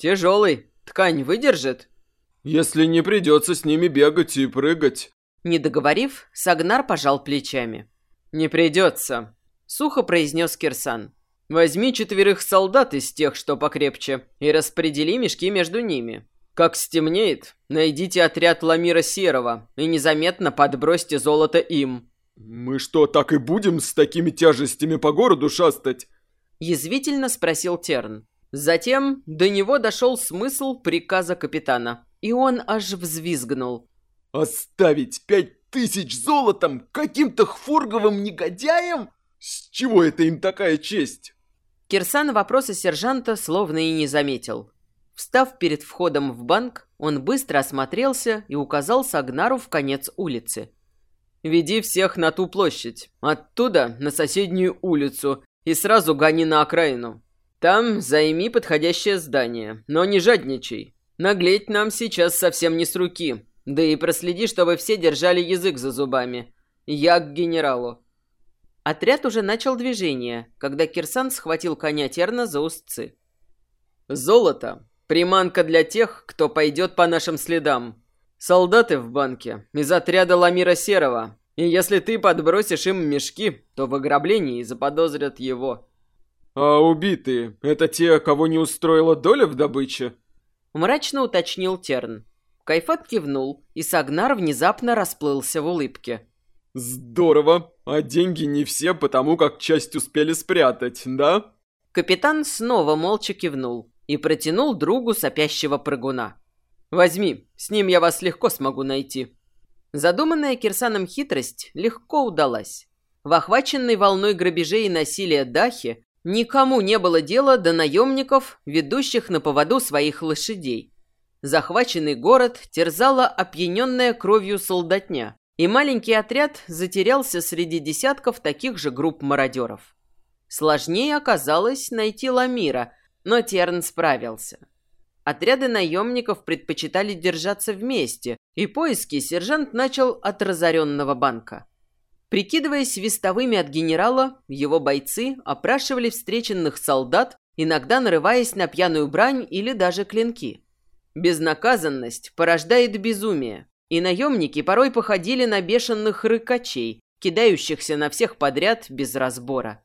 Тяжелый. Ткань выдержит? Если не придется с ними бегать и прыгать. Не договорив, Сагнар пожал плечами. «Не придется», — сухо произнес Кирсан. «Возьми четверых солдат из тех, что покрепче, и распредели мешки между ними. Как стемнеет, найдите отряд Ламира Серого и незаметно подбросьте золото им». «Мы что, так и будем с такими тяжестями по городу шастать?» Язвительно спросил Терн. Затем до него дошел смысл приказа капитана, и он аж взвизгнул. «Оставить пять тысяч золотом каким-то хфурговым негодяям? С чего это им такая честь?» Кирсан вопроса сержанта словно и не заметил. Встав перед входом в банк, он быстро осмотрелся и указал Сагнару в конец улицы. «Веди всех на ту площадь, оттуда на соседнюю улицу и сразу гони на окраину. Там займи подходящее здание, но не жадничай. Наглеть нам сейчас совсем не с руки, да и проследи, чтобы все держали язык за зубами. Я к генералу». Отряд уже начал движение, когда Кирсан схватил коня Терна за устцы. «Золото Приманка для тех, кто пойдет по нашим следам. Солдаты в банке из отряда Ламира Серого. И если ты подбросишь им мешки, то в ограблении заподозрят его. А убитые — это те, кого не устроила доля в добыче? Мрачно уточнил Терн. Кайфат кивнул, и Сагнар внезапно расплылся в улыбке. «Здорово! А деньги не все, потому как часть успели спрятать, да?» Капитан снова молча кивнул и протянул другу сопящего прыгуна. «Возьми, с ним я вас легко смогу найти». Задуманная Кирсаном хитрость легко удалась. В охваченной волной грабежей и насилия Дахе никому не было дела до наемников, ведущих на поводу своих лошадей. Захваченный город терзала опьяненная кровью солдатня, и маленький отряд затерялся среди десятков таких же групп мародеров. Сложнее оказалось найти Ламира, но Терн справился. Отряды наемников предпочитали держаться вместе, и поиски сержант начал от разоренного банка. Прикидываясь вестовыми от генерала, его бойцы опрашивали встреченных солдат, иногда нарываясь на пьяную брань или даже клинки. Безнаказанность порождает безумие, и наемники порой походили на бешеных рыкачей, кидающихся на всех подряд без разбора.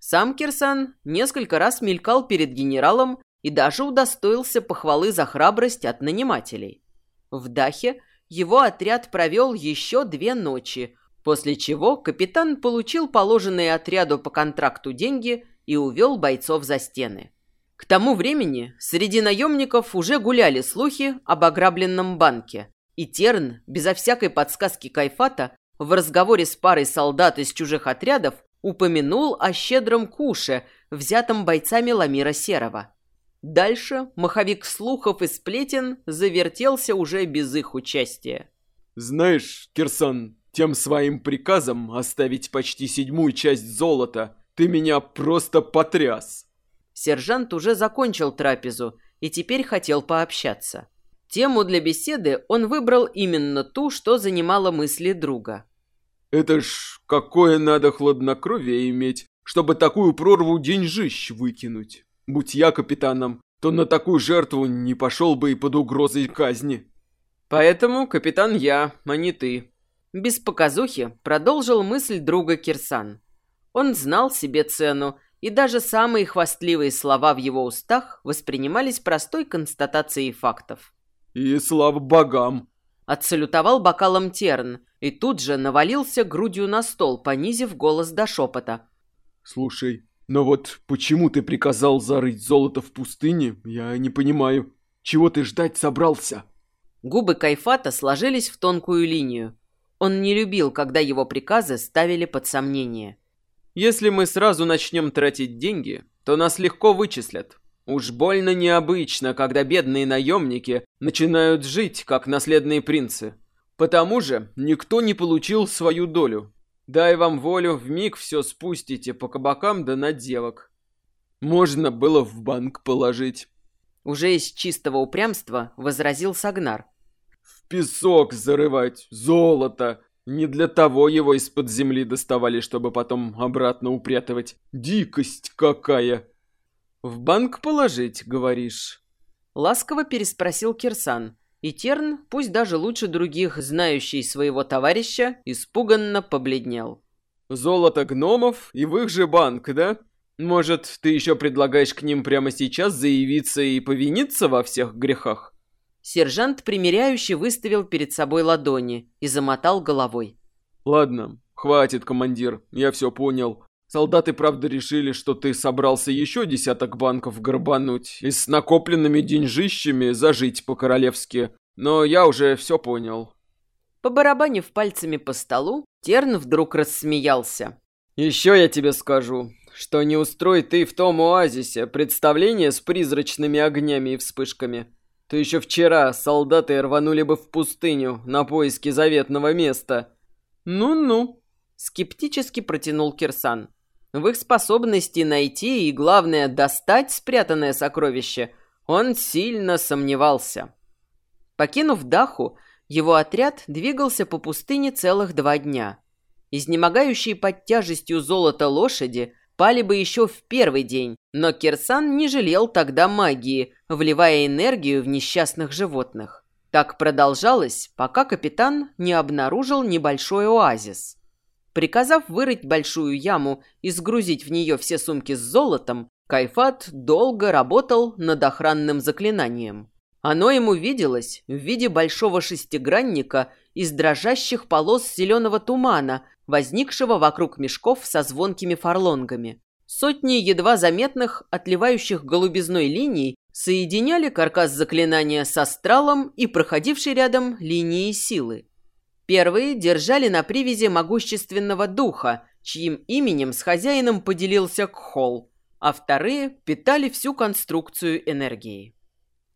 Сам Кирсан несколько раз мелькал перед генералом и даже удостоился похвалы за храбрость от нанимателей. В Дахе его отряд провел еще две ночи, после чего капитан получил положенные отряду по контракту деньги и увел бойцов за стены. К тому времени среди наемников уже гуляли слухи об ограбленном банке, и Терн, безо всякой подсказки Кайфата, в разговоре с парой солдат из чужих отрядов упомянул о щедром куше, взятом бойцами Ламира Серого. Дальше маховик слухов и сплетен завертелся уже без их участия. «Знаешь, Кирсан, тем своим приказом оставить почти седьмую часть золота ты меня просто потряс!» Сержант уже закончил трапезу и теперь хотел пообщаться. Тему для беседы он выбрал именно ту, что занимала мысли друга. Это ж какое надо хладнокровие иметь, чтобы такую прорву деньжищ выкинуть. Будь я капитаном, то на такую жертву не пошел бы и под угрозой казни. Поэтому капитан я, а не ты. Без показухи продолжил мысль друга Кирсан. Он знал себе цену, и даже самые хвастливые слова в его устах воспринимались простой констатацией фактов. «И слава богам!» Отсалютовал бокалом Терн и тут же навалился грудью на стол, понизив голос до шепота. «Слушай, но вот почему ты приказал зарыть золото в пустыне, я не понимаю. Чего ты ждать собрался?» Губы Кайфата сложились в тонкую линию. Он не любил, когда его приказы ставили под сомнение. «Если мы сразу начнем тратить деньги, то нас легко вычислят. Уж больно необычно, когда бедные наемники начинают жить, как наследные принцы. Потому же никто не получил свою долю. Дай вам волю, в миг все спустите по кабакам да на девок. Можно было в банк положить. Уже из чистого упрямства возразил Сагнар. Песок зарывать золото. Не для того его из-под земли доставали, чтобы потом обратно упрятывать. Дикость какая! «В банк положить, говоришь?» Ласково переспросил Кирсан, и Терн, пусть даже лучше других, знающий своего товарища, испуганно побледнел. «Золото гномов и в их же банк, да? Может, ты еще предлагаешь к ним прямо сейчас заявиться и повиниться во всех грехах?» Сержант примиряюще выставил перед собой ладони и замотал головой. «Ладно, хватит, командир, я все понял. Солдаты, правда, решили, что ты собрался еще десяток банков горбануть и с накопленными деньжищами зажить по-королевски, но я уже все понял». Побарабанив пальцами по столу, Терн вдруг рассмеялся. «Еще я тебе скажу, что не устрой ты в том оазисе представление с призрачными огнями и вспышками, то еще вчера солдаты рванули бы в пустыню на поиски заветного места». «Ну-ну», — скептически протянул Кирсан. В их способности найти и, главное, достать спрятанное сокровище он сильно сомневался. Покинув Даху, его отряд двигался по пустыне целых два дня. Изнемогающие под тяжестью золота лошади пали бы еще в первый день, но Кирсан не жалел тогда магии, вливая энергию в несчастных животных. Так продолжалось, пока капитан не обнаружил небольшой оазис. Приказав вырыть большую яму и сгрузить в нее все сумки с золотом, Кайфат долго работал над охранным заклинанием. Оно ему виделось в виде большого шестигранника из дрожащих полос зеленого тумана, возникшего вокруг мешков со звонкими фарлонгами. Сотни едва заметных, отливающих голубизной линий соединяли каркас заклинания с астралом и проходившей рядом линией силы. Первые держали на привязи могущественного духа, чьим именем с хозяином поделился Кхол, а вторые питали всю конструкцию энергии.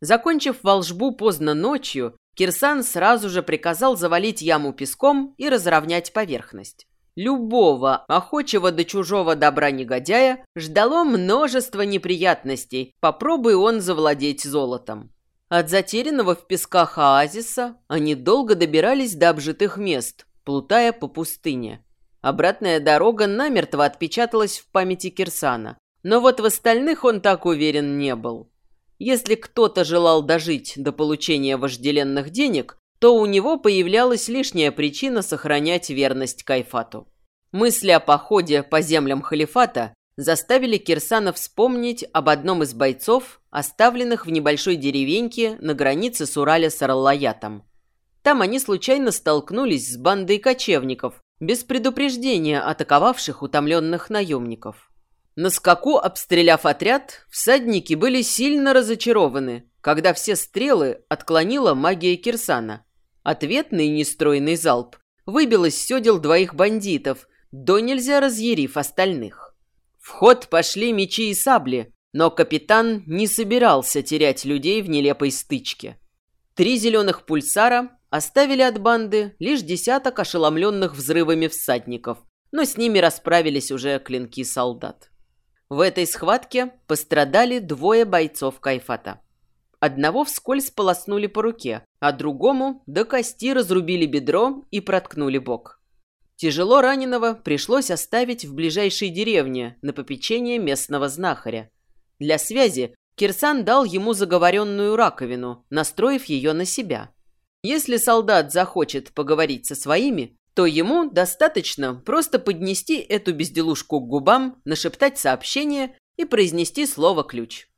Закончив волжбу поздно ночью, Кирсан сразу же приказал завалить яму песком и разровнять поверхность. Любого, охочего до чужого добра негодяя, ждало множество неприятностей, попробуй он завладеть золотом. От затерянного в песках оазиса они долго добирались до обжитых мест, плутая по пустыне. Обратная дорога намертво отпечаталась в памяти Кирсана, но вот в остальных он так уверен не был. Если кто-то желал дожить до получения вожделенных денег, то у него появлялась лишняя причина сохранять верность Кайфату. Мысли о походе по землям халифата заставили Кирсана вспомнить об одном из бойцов, оставленных в небольшой деревеньке на границе с Ураля с Аралаятом. Там они случайно столкнулись с бандой кочевников, без предупреждения атаковавших утомленных наемников. На скаку, обстреляв отряд, всадники были сильно разочарованы, когда все стрелы отклонила магия Кирсана. Ответный нестройный залп выбил из седел двоих бандитов, до нельзя разъярив остальных. В ход пошли мечи и сабли, но капитан не собирался терять людей в нелепой стычке. Три зеленых пульсара оставили от банды лишь десяток ошеломленных взрывами всадников, но с ними расправились уже клинки солдат. В этой схватке пострадали двое бойцов Кайфата. Одного вскользь полоснули по руке, а другому до кости разрубили бедро и проткнули бок. Тяжело раненого пришлось оставить в ближайшей деревне на попечение местного знахаря. Для связи Кирсан дал ему заговоренную раковину, настроив ее на себя. Если солдат захочет поговорить со своими, то ему достаточно просто поднести эту безделушку к губам, нашептать сообщение и произнести слово «ключ».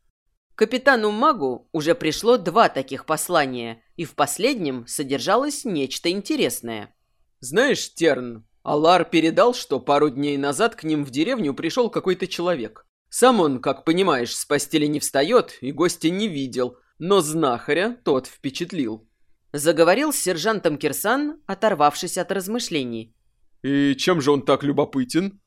Капитану-магу уже пришло два таких послания, и в последнем содержалось нечто интересное. «Знаешь, Терн, Алар передал, что пару дней назад к ним в деревню пришел какой-то человек. Сам он, как понимаешь, с постели не встает и гостя не видел, но знахаря тот впечатлил. Заговорил с сержантом Кирсан, оторвавшись от размышлений. «И чем же он так любопытен?»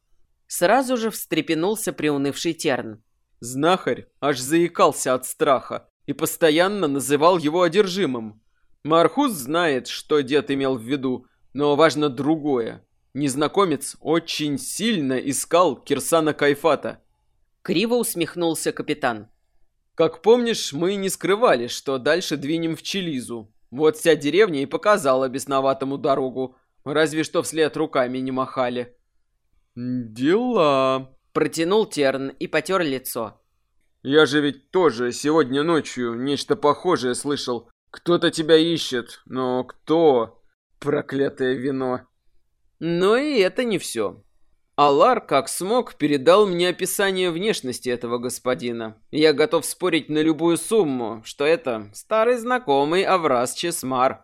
Сразу же встрепенулся приунывший Терн. Знахарь аж заикался от страха и постоянно называл его одержимым. Мархус знает, что дед имел в виду, но важно другое. Незнакомец очень сильно искал Кирсана Кайфата. Криво усмехнулся капитан. Как помнишь, мы не скрывали, что дальше двинем в Челизу. Вот вся деревня и показала бесноватому дорогу. Разве что вслед руками не махали. «Дела...» — протянул Терн и потер лицо. Я же ведь тоже сегодня ночью нечто похожее слышал. Кто-то тебя ищет, но кто? Проклятое вино. Но и это не все. Алар, как смог, передал мне описание внешности этого господина. Я готов спорить на любую сумму, что это старый знакомый Аврас Чесмар.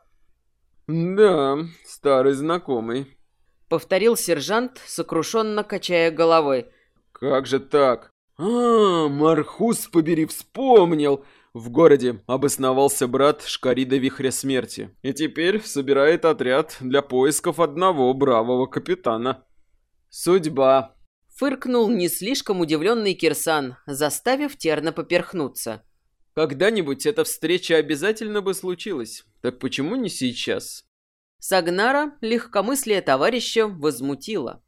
«Да, старый знакомый», — повторил сержант, сокрушенно качая головой. «Как же так? А, Мархус, побери, вспомнил! В городе обосновался брат Шкарида Вихря Смерти, и теперь собирает отряд для поисков одного бравого капитана». «Судьба», — фыркнул не слишком удивленный Кирсан, заставив Терна поперхнуться. Когда-нибудь эта встреча обязательно бы случилась. Так почему не сейчас? Сагнара легкомыслие товарища возмутило.